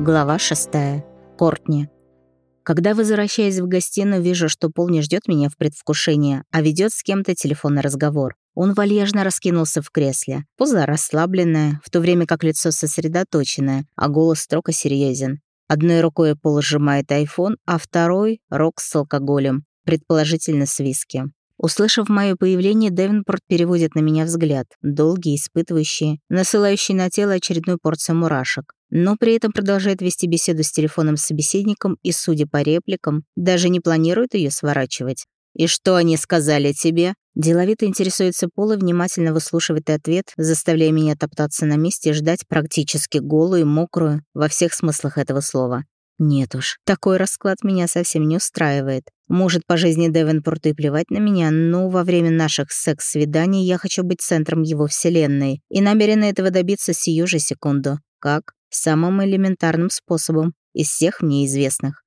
Глава 6. Кортни. Когда возвращаясь в гостиную, вижу, что Пол не ждет меня в предвкушении, а ведет с кем-то телефонный разговор. Он вальяжно раскинулся в кресле. Поза расслабленная, в то время как лицо сосредоточенное, а голос строго серьезен. Одной рукой Пол сжимает айфон, а второй — рок с алкоголем, предположительно с виски. Услышав мое появление, Девинпорт переводит на меня взгляд, долгий, испытывающий, насылающий на тело очередную порцию мурашек, но при этом продолжает вести беседу с телефонным собеседником и, судя по репликам, даже не планирует ее сворачивать. «И что они сказали тебе?» Деловито интересуется Пол и внимательно выслушивает ответ, заставляя меня топтаться на месте и ждать практически голую мокрую во всех смыслах этого слова. Нет уж, такой расклад меня совсем не устраивает. Может, по жизни Девенпорту и плевать на меня, но во время наших секс-свиданий я хочу быть центром его вселенной и намерена этого добиться сию же секунду. Как? Самым элементарным способом из всех мне известных.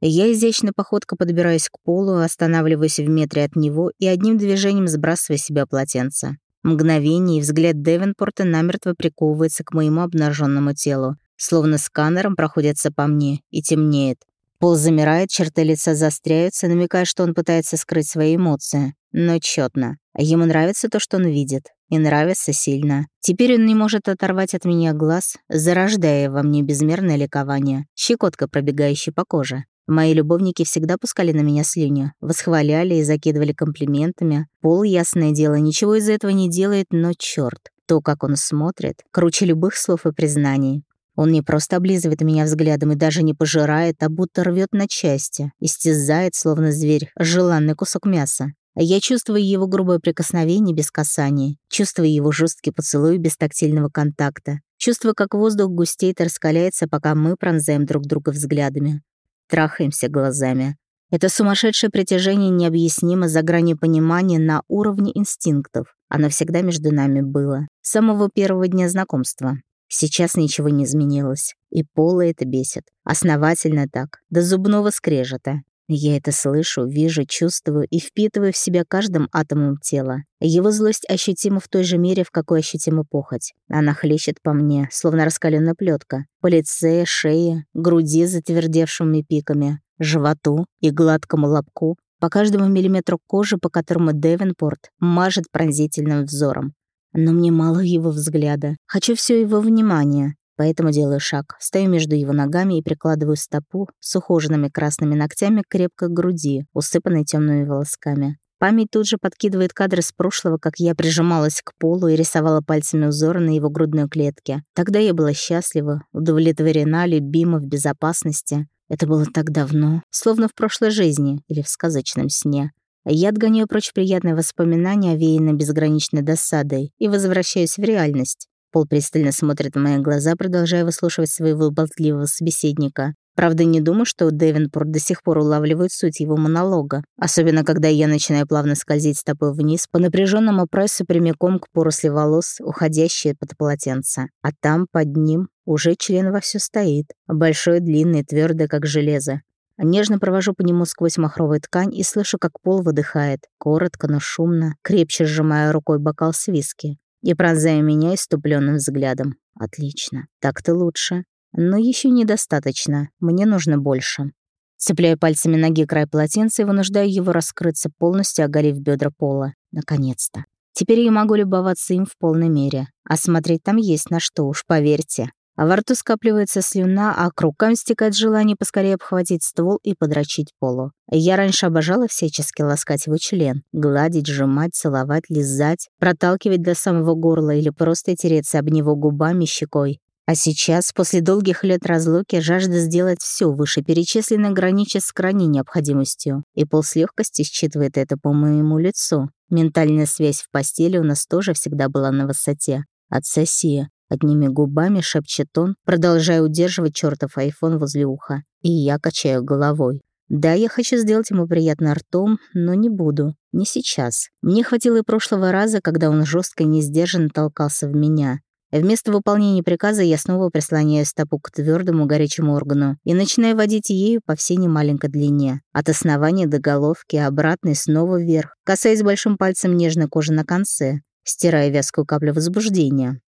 Я изящной походкой подбираюсь к полу, останавливаюсь в метре от него и одним движением сбрасываю с себя полотенце. Мгновение, и взгляд Девенпорта намертво приковывается к моему обнаженному телу, словно сканером проходятся по мне и темнеет. Пол замирает, черты лица застряются, намекая, что он пытается скрыть свои эмоции. Но тщетно. Ему нравится то, что он видит. И нравится сильно. Теперь он не может оторвать от меня глаз, зарождая во мне безмерное ликование, щекотка, пробегающая по коже. Мои любовники всегда пускали на меня слюню, восхваляли и закидывали комплиментами. Пол, ясное дело, ничего из этого не делает, но чёрт. То, как он смотрит, круче любых слов и признаний. Он не просто облизывает меня взглядом и даже не пожирает, а будто рвет на части, истязает, словно зверь, желанный кусок мяса. Я чувствую его грубое прикосновение без касания, чувствую его жесткий поцелуй без тактильного контакта, чувствую, как воздух густеет и раскаляется, пока мы пронзаем друг друга взглядами. Трахаемся глазами. Это сумасшедшее притяжение необъяснимо за гранью понимания на уровне инстинктов. Оно всегда между нами было. С самого первого дня знакомства. Сейчас ничего не изменилось. И Пола это бесит. Основательно так, до зубного скрежета. Я это слышу, вижу, чувствую и впитываю в себя каждым атомом тела. Его злость ощутима в той же мере, в какой ощутима похоть. Она хлещет по мне, словно раскаленная плетка, по лице, шее, груди с затвердевшими пиками, животу и гладкому лобку, по каждому миллиметру кожи, по которому Девенпорт мажет пронзительным взором. Но мне мало его взгляда. Хочу все его внимание. Поэтому делаю шаг, стою между его ногами и прикладываю стопу с ухоженными красными ногтями крепко к груди, усыпанной темными волосками. Память тут же подкидывает кадры с прошлого, как я прижималась к полу и рисовала пальцами узоры на его грудной клетке. Тогда я была счастлива, удовлетворена, любима, в безопасности. Это было так давно, словно в прошлой жизни или в сказочном сне. Я отгоняю прочь приятные воспоминания, овеянные безграничной досадой, и возвращаюсь в реальность. Пол пристально смотрит в мои глаза, продолжая выслушивать своего болтливого собеседника. Правда, не думаю, что Дэвенпорт до сих пор улавливает суть его монолога. Особенно, когда я начинаю плавно скользить стопой вниз по напряженному прессу прямиком к поросли волос, уходящие под полотенце. А там, под ним, уже член вовсю стоит. Большой, длинный, твердый, как железо. Нежно провожу по нему сквозь махровую ткань и слышу, как пол выдыхает, коротко, но шумно, крепче сжимая рукой бокал с виски и пронзая меня иступленным взглядом. Отлично, так-то лучше. Но еще недостаточно, мне нужно больше. Цепляю пальцами ноги край полотенца и вынуждаю его раскрыться полностью, оголив бедра пола. Наконец-то. Теперь я могу любоваться им в полной мере. А смотреть там есть на что, уж поверьте. А во рту скапливается слюна, а к рукам стекает желание поскорее обхватить ствол и подрочить полу. Я раньше обожала всячески ласкать его член, гладить, сжимать, целовать, лизать, проталкивать до самого горла или просто тереться об него губами, щекой. А сейчас, после долгих лет разлуки, жажда сделать все вышеперечисленно граничит с крайней необходимостью. И пол с легкостью считывает это по моему лицу. Ментальная связь в постели у нас тоже всегда была на высоте. Отсоси. Одними губами шепчет он, продолжая удерживать чертов айфон возле уха. И я качаю головой. Да, я хочу сделать ему приятно ртом, но не буду. Не сейчас. Мне хватило и прошлого раза, когда он жестко и несдержанно толкался в меня. Вместо выполнения приказа я снова прислоняю стопу к твердому горячему органу и начинаю водить ею по всей немаленькой длине. От основания до головки, обратно и снова вверх, касаясь большим пальцем нежной кожи на конце, стирая вязкую каплю возбуждения.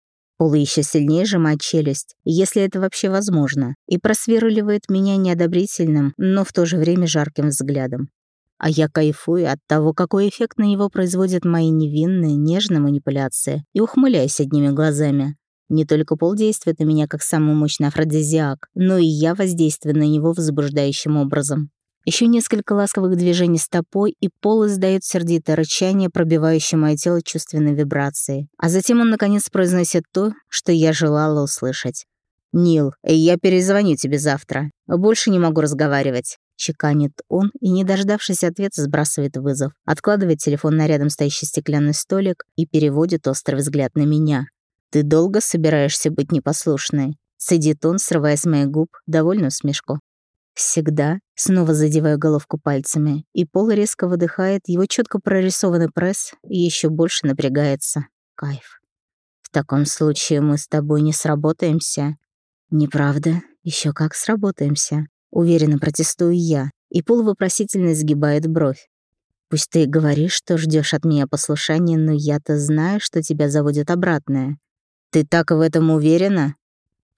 Пол еще сильнее сжимает челюсть, если это вообще возможно, и просверливает меня неодобрительным, но в то же время жарким взглядом. А я кайфую от того, какой эффект на него производят мои невинные, нежные манипуляции, и ухмыляюсь одними глазами. Не только Пол действует на меня как самый мощный афродизиак, но и я воздействую на него возбуждающим образом. Еще несколько ласковых движений стопой, и пол издает сердитое рычание, пробивающее мое тело чувственной вибрацией. А затем он, наконец, произносит то, что я желала услышать. «Нил, я перезвоню тебе завтра. Больше не могу разговаривать». Чеканит он и, не дождавшись ответа, сбрасывает вызов, откладывает телефон на рядом стоящий стеклянный столик и переводит острый взгляд на меня. «Ты долго собираешься быть непослушной?» Сидит он, срывая с моих губ довольную смешку. Всегда. Снова задеваю головку пальцами, и Пол резко выдыхает, его четко прорисованный пресс еще больше напрягается. Кайф. В таком случае мы с тобой не сработаемся. Неправда. Еще как сработаемся. Уверенно протестую я, и Пол вопросительно сгибает бровь. Пусть ты говоришь, что ждешь от меня послушания, но я-то знаю, что тебя заводит обратное. Ты так в этом уверена?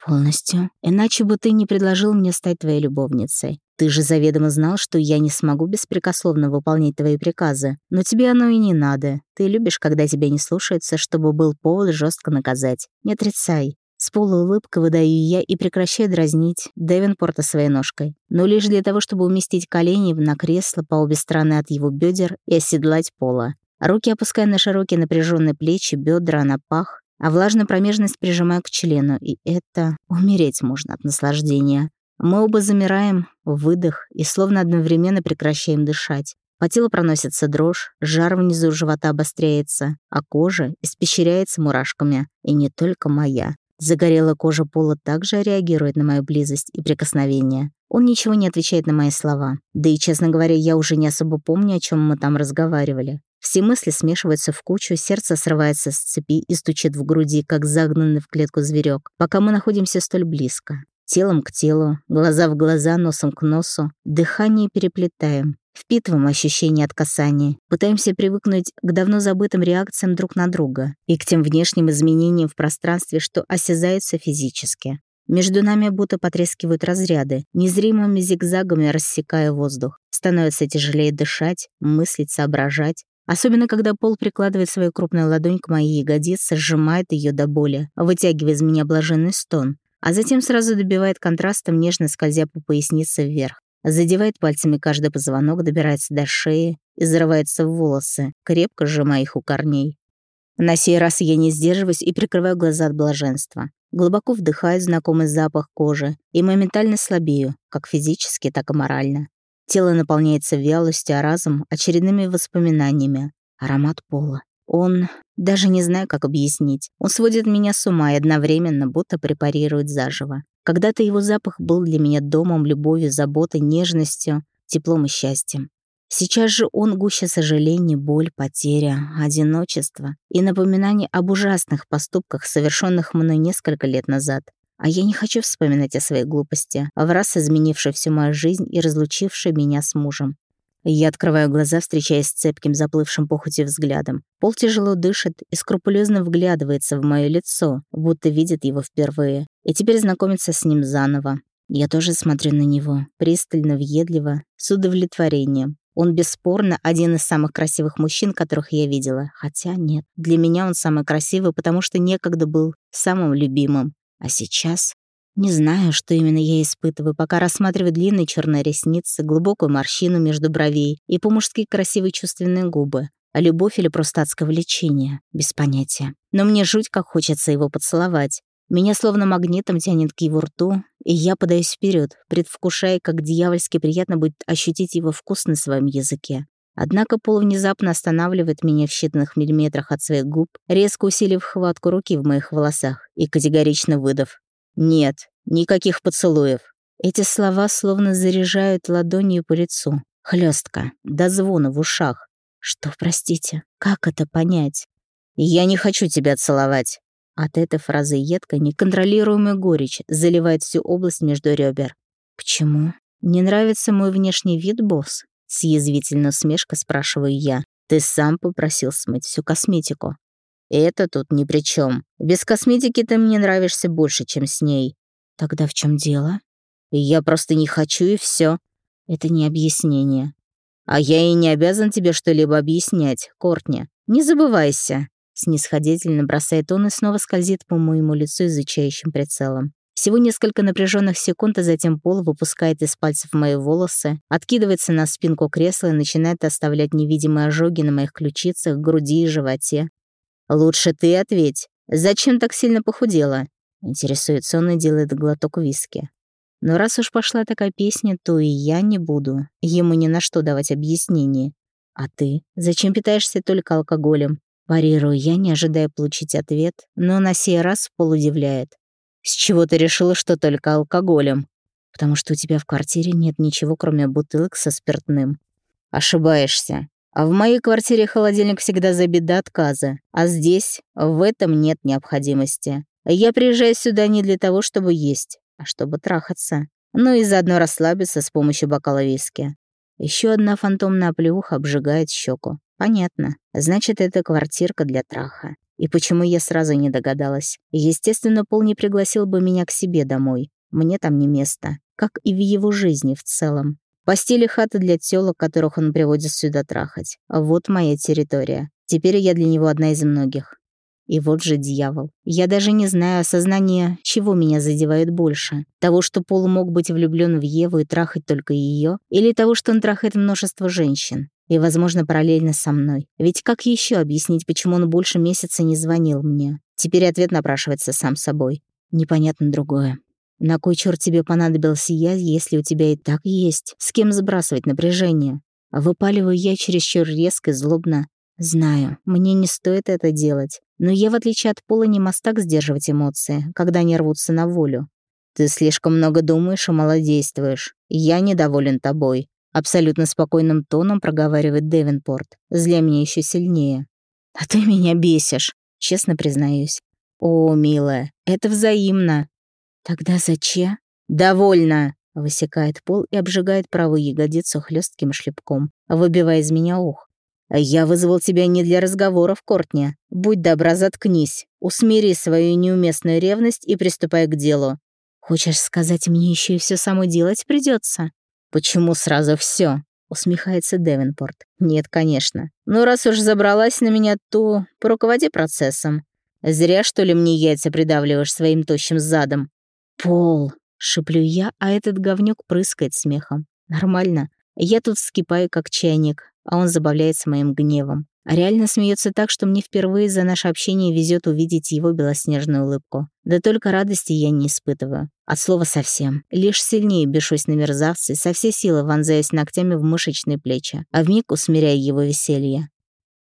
«Полностью. Иначе бы ты не предложил мне стать твоей любовницей. Ты же заведомо знал, что я не смогу беспрекословно выполнять твои приказы. Но тебе оно и не надо. Ты любишь, когда тебя не слушаются, чтобы был повод жестко наказать. Не отрицай. С полуулыбкой выдаю я и прекращаю дразнить Девинпорта своей ножкой. Но лишь для того, чтобы уместить колени на кресло по обе стороны от его бедер и оседлать пола. Руки опуская на широкие напряженные плечи, бедра на пах, а влажную промежность прижимаю к члену, и это умереть можно от наслаждения. Мы оба замираем, выдох, и словно одновременно прекращаем дышать. По телу проносится дрожь, жар внизу живота обостряется, а кожа испещряется мурашками. И не только моя. Загорелая кожа пола также реагирует на мою близость и прикосновение. Он ничего не отвечает на мои слова. Да и, честно говоря, я уже не особо помню, о чем мы там разговаривали. Все мысли смешиваются в кучу, сердце срывается с цепи и стучит в груди, как загнанный в клетку зверек, пока мы находимся столь близко. Телом к телу, глаза в глаза, носом к носу, дыхание переплетаем, впитываем ощущения от касания, пытаемся привыкнуть к давно забытым реакциям друг на друга и к тем внешним изменениям в пространстве, что осязаются физически. Между нами будто потрескивают разряды, незримыми зигзагами рассекая воздух. Становится тяжелее дышать, мыслить, соображать. Особенно, когда Пол прикладывает свою крупную ладонь к моей ягодице, сжимает ее до боли, вытягивая из меня блаженный стон, а затем сразу добивает контрастом, нежно скользя по пояснице вверх. Задевает пальцами каждый позвонок, добирается до шеи и зарывается в волосы, крепко сжимая их у корней. На сей раз я не сдерживаюсь и прикрываю глаза от блаженства. Глубоко вдыхаю знакомый запах кожи и моментально слабею, как физически, так и морально. Тело наполняется вялостью, а разум — очередными воспоминаниями. Аромат пола. Он... Даже не знаю, как объяснить. Он сводит меня с ума и одновременно будто препарирует заживо. Когда-то его запах был для меня домом, любовью, заботой, нежностью, теплом и счастьем. Сейчас же он гуще сожалений, боль, потеря, одиночество и напоминание об ужасных поступках, совершенных мной несколько лет назад. А я не хочу вспоминать о своей глупости, в раз изменившей всю мою жизнь и разлучившей меня с мужем. Я открываю глаза, встречаясь с цепким, заплывшим похотью взглядом. Пол тяжело дышит и скрупулезно вглядывается в мое лицо, будто видит его впервые. И теперь знакомится с ним заново. Я тоже смотрю на него, пристально, въедливо, с удовлетворением. Он бесспорно один из самых красивых мужчин, которых я видела. Хотя нет, для меня он самый красивый, потому что некогда был самым любимым. А сейчас не знаю, что именно я испытываю, пока рассматриваю длинные черные ресницы, глубокую морщину между бровей и по-мужски красивые чувственные губы. А любовь или просто адское влечение? Без понятия. Но мне жуть как хочется его поцеловать. Меня словно магнитом тянет к его рту, и я подаюсь вперед, предвкушая, как дьявольски приятно будет ощутить его вкус на своем языке. Однако Пол внезапно останавливает меня в считанных миллиметрах от своих губ, резко усилив хватку руки в моих волосах и категорично выдав. «Нет, никаких поцелуев». Эти слова словно заряжают ладонью по лицу. Хлестко, до звона в ушах. Что, простите, как это понять? «Я не хочу тебя целовать». От этой фразы едко неконтролируемая горечь заливает всю область между ребер. «Почему? Не нравится мой внешний вид, босс?» С язвительной усмешкой спрашиваю я. «Ты сам попросил смыть всю косметику». Это тут ни при чем. Без косметики ты мне нравишься больше, чем с ней. Тогда в чем дело? Я просто не хочу, и все. Это не объяснение. А я и не обязан тебе что-либо объяснять, Кортни. Не забывайся. Снисходительно бросает он и снова скользит по моему лицу изучающим прицелом. Всего несколько напряженных секунд, а затем Пол выпускает из пальцев мои волосы, откидывается на спинку кресла и начинает оставлять невидимые ожоги на моих ключицах, груди и животе. «Лучше ты ответь. Зачем так сильно похудела?» Интересуется он и делает глоток виски. Но раз уж пошла такая песня, то и я не буду. Ему ни на что давать объяснение. А ты? Зачем питаешься только алкоголем? Парирую я, не ожидая получить ответ, но на сей раз Пол удивляет. С чего ты решила, что только алкоголем? Потому что у тебя в квартире нет ничего, кроме бутылок со спиртным. Ошибаешься. А в моей квартире холодильник всегда забит до отказа, а здесь в этом нет необходимости. Я приезжаю сюда не для того, чтобы есть, а чтобы трахаться. Ну и заодно расслабиться с помощью бокала виски. Еще одна фантомная оплеуха обжигает щеку. Понятно. Значит, это квартирка для траха. И почему я сразу не догадалась? Естественно, Пол не пригласил бы меня к себе домой. Мне там не место. Как и в его жизни в целом. Постели хаты для тёлок, которых он приводит сюда трахать. Вот моя территория. Теперь я для него одна из многих. И вот же дьявол. Я даже не знаю осознания, чего меня задевает больше. Того, что Пол мог быть влюблён в Еву и трахать только её, или того, что он трахает множество женщин. И, возможно, параллельно со мной. Ведь как ещё объяснить, почему он больше месяца не звонил мне? Теперь ответ напрашивается сам собой. Непонятно другое. На кой чёрт тебе понадобился я, если у тебя и так есть? С кем сбрасывать напряжение? Выпаливаю я чересчур резко и злобно. Знаю, мне не стоит это делать. Но я, в отличие от Пола, не мастак сдерживать эмоции, когда они рвутся на волю. Ты слишком много думаешь и малодействуешь. Я недоволен тобой. Абсолютно спокойным тоном проговаривает Девинпорт, зля меня еще сильнее. А ты меня бесишь, честно признаюсь. О, милая, это взаимно. Тогда зачем? Довольно, высекает Пол и обжигает правую ягодицу хлестким шлепком, выбивая из меня ух. «Я вызвал тебя не для разговоров, Кортни. Будь добра, заткнись. Усмири свою неуместную ревность и приступай к делу». «Хочешь сказать, мне еще и все самой делать придется? «Почему сразу все? усмехается Девинпорт. «Нет, конечно. Но раз уж забралась на меня, то поруководи процессом. Зря, что ли, мне яйца придавливаешь своим тощим задом?» «Пол!» — шеплю я, а этот говнюк прыскает смехом. «Нормально. Я тут вскипаю, как чайник, а он забавляется моим гневом. А реально смеется так, что мне впервые за наше общение везет увидеть его белоснежную улыбку. Да только радости я не испытываю. От слова совсем. Лишь сильнее бешусь на мерзавца и со всей силы вонзаясь ногтями в мышечные плечи, а вмиг усмиряя его веселье.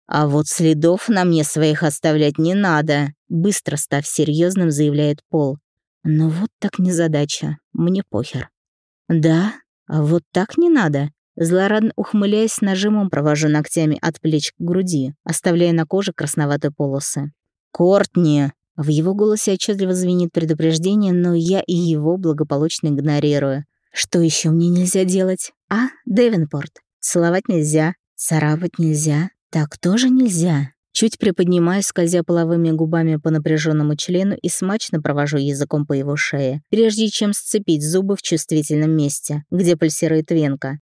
«А вот следов на мне своих оставлять не надо», быстро став серьезным, заявляет Пол. «Ну вот так незадача. Мне похер». «Да? А вот так не надо?» Злорадно ухмыляясь, нажимом провожу ногтями от плеч к груди, оставляя на коже красноватые полосы. «Кортни!» В его голосе отчетливо звенит предупреждение, но я и его благополучно игнорирую. Что еще мне нельзя делать? А, Девинпорт. Целовать нельзя, царапать нельзя. Так тоже нельзя. Чуть приподнимаюсь, скользя половыми губами по напряженному члену и смачно провожу языком по его шее, прежде чем сцепить зубы в чувствительном месте, где пульсирует венка.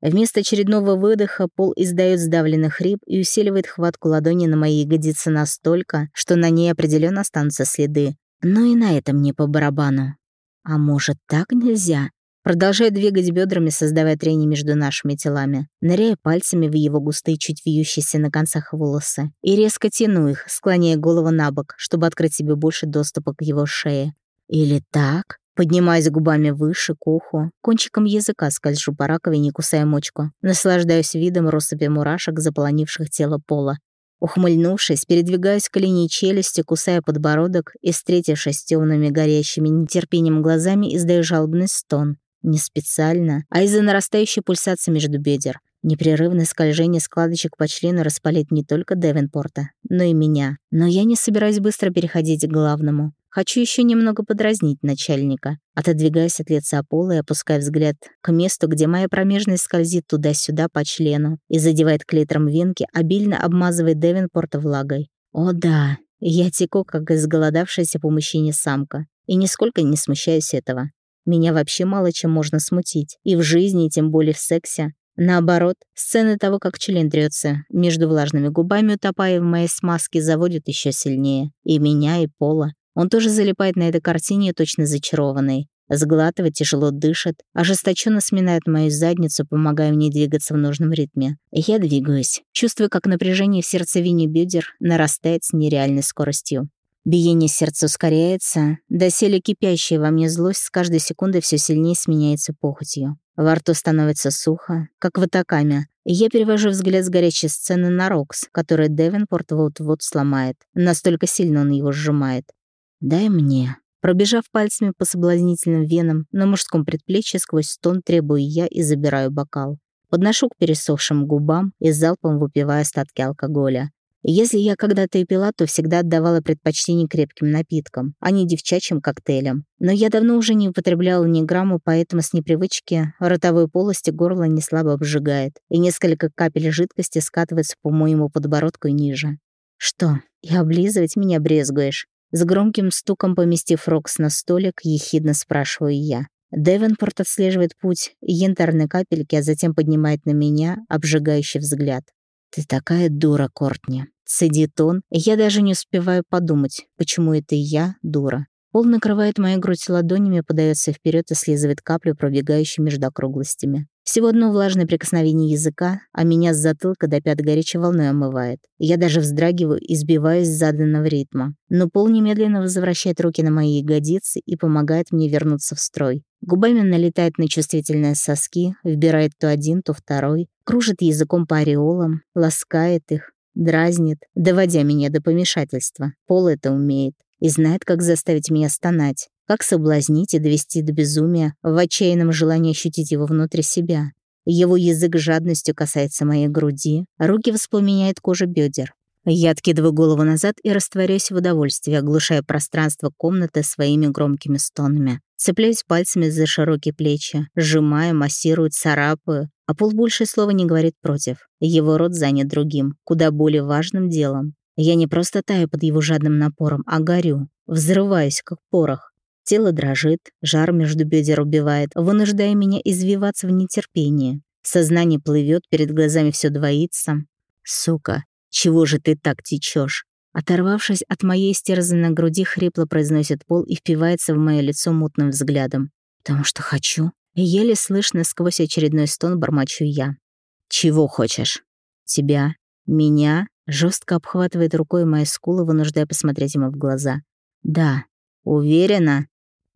Вместо очередного выдоха Пол издает сдавленный хрип и усиливает хватку ладони на моей ягодице настолько, что на ней определенно останутся следы. Но и на этом не по барабану. А может, так нельзя? Продолжаю двигать бедрами, создавая трение между нашими телами, ныряя пальцами в его густые, чуть вьющиеся на концах волосы, и резко тяну их, склоняя голову на бок, чтобы открыть себе больше доступа к его шее. Или так? Поднимаюсь губами выше, к уху, кончиком языка скольжу по раковине, кусая мочку, наслаждаюсь видом россыпи мурашек, заполонивших тело пола. Ухмыльнувшись, передвигаюсь к линии челюсти, кусая подбородок и, встретившись темными горящими нетерпением глазами, издаю жалобный стон. Не специально, а из-за нарастающей пульсации между бедер. Непрерывное скольжение складочек по члену распалит не только Девенпорта, но и меня. Но я не собираюсь быстро переходить к главному. Хочу еще немного подразнить начальника. Отодвигаясь от лица пола и опуская взгляд к месту, где моя промежность скользит туда-сюда по члену и задевает клитором венки, обильно обмазывает Девинпорта влагой. О да, Я теку, как изголодавшаяся по мужчине самка, и нисколько не смущаюсь этого. Меня вообще мало чем можно смутить, и в жизни, и тем более в сексе. Наоборот, сцены того, как член трется между влажными губами, утопая в моей смазке, заводят еще сильнее. И меня, и Пола. Он тоже залипает на этой картине, точно зачарованный. Сглатывает, тяжело дышит, ожесточенно сминает мою задницу, помогая мне двигаться в нужном ритме. Я двигаюсь, чувствую, как напряжение в сердцевине бедер нарастает с нереальной скоростью. Биение сердца ускоряется, доселе кипящая во мне злость с каждой секундой все сильнее сменяется похотью. Во рту становится сухо, как в атакаме, я перевожу взгляд с горячей сцены на Рокс, который Девенпорт вот-вот сломает. Настолько сильно он его сжимает. «Дай мне», Пробежав пальцами по соблазнительным венам на мужском предплечье сквозь стон требую я и забираю бокал. Подношу к пересохшим губам и залпом выпиваю остатки алкоголя. Если я когда-то и пила, то всегда отдавала предпочтение крепким напиткам, а не девчачьим коктейлям. Но я давно уже не употребляла ни грамму, поэтому с непривычки ротовой полости горло не слабо обжигает, и несколько капель жидкости скатывается по моему подбородку ниже. «Что, и облизывать меня брезгуешь?» С громким стуком поместив Рокс на столик, ехидно спрашиваю я. Девенпорт отслеживает путь янтарной капельки, а затем поднимает на меня обжигающий взгляд. «Ты такая дура, Кортни!» Цедит он, я даже не успеваю подумать, почему это я дура. Пол накрывает мою грудь ладонями, подается вперед и слизывает каплю, пробегающую между округлостями. Всего одно влажное прикосновение языка, а меня с затылка до пят горячей волной омывает. Я даже вздрагиваю и сбиваюсь с заданного ритма. Но Пол немедленно возвращает руки на мои ягодицы и помогает мне вернуться в строй. Губами налетает на чувствительные соски, вбирает то один, то второй, кружит языком по ореолам, ласкает их, дразнит, доводя меня до помешательства. Пол это умеет и знает, как заставить меня стонать. Как соблазнить и довести до безумия в отчаянном желании ощутить его внутри себя. Его язык жадностью касается моей груди, руки воспламеняет кожу бедер. Я откидываю голову назад и растворяюсь в удовольствии, оглушая пространство комнаты своими громкими стонами. Цепляюсь пальцами за широкие плечи, сжимаю, массирую, царапаю, а пол больше слова не говорит против. Его рот занят другим, куда более важным делом. Я не просто таю под его жадным напором, а горю, взрываюсь, как порох. Тело дрожит, жар между бедер убивает, вынуждая меня извиваться в нетерпении. Сознание плывет, перед глазами все двоится. Сука, чего же ты так течешь? Оторвавшись от моей стерзанной груди, хрипло произносит пол и впивается в мое лицо мутным взглядом. «Потому что хочу». Еле слышно сквозь очередной стон бормочу я. «Чего хочешь?» «Тебя?» «Меня?» Жестко обхватывает рукой мои скулы, вынуждая посмотреть ему в глаза. «Да». «Уверена?»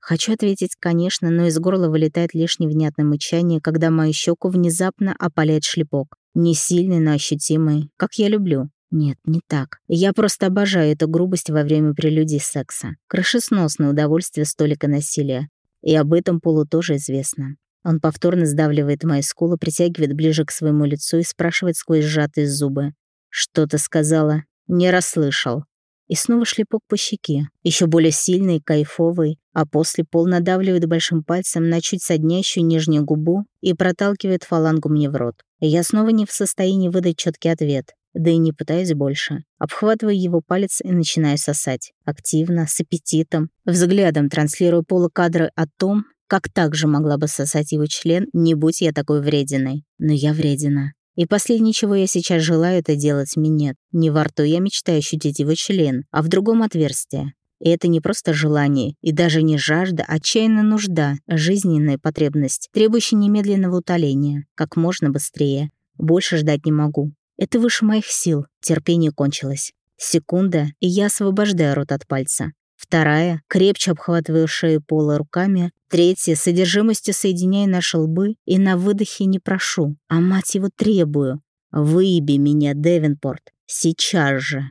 Хочу ответить, конечно, но из горла вылетает лишь невнятное мычание, когда мою щеку внезапно опаляет шлепок. Не сильный, но ощутимый, как я люблю. Нет, не так. Я просто обожаю эту грубость во время прелюдий секса. Крышесносное удовольствие столика насилия. И об этом Полу тоже известно. Он повторно сдавливает мои скулы, притягивает ближе к своему лицу и спрашивает сквозь сжатые зубы. «Что ты сказала?» «Не расслышал». И снова шлепок по щеке, еще более сильный, кайфовый, а после пол надавливает большим пальцем на чуть соднящую нижнюю губу и проталкивает фалангу мне в рот. Я снова не в состоянии выдать четкий ответ, да и не пытаюсь больше. Обхватываю его палец и начинаю сосать. Активно, с аппетитом, взглядом транслирую полукадры о том, как также могла бы сосать его член, не будь я такой врединой. Но я вредина. И последнее, чего я сейчас желаю, это делать минет. Не во рту я мечтаю ощутить его член, а в другом отверстии. И это не просто желание, и даже не жажда, а отчаянная нужда, жизненная потребность, требующая немедленного утоления, как можно быстрее. Больше ждать не могу. Это выше моих сил, терпение кончилось. Секунда, и я освобождаю рот от пальца. Вторая, крепче обхватываю шею пола руками. Третья, содержимостью соединяю наши лбы и на выдохе не прошу, а мать его требую. Выеби меня, Девинпорт, сейчас же.